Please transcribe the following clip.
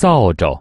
扫帚。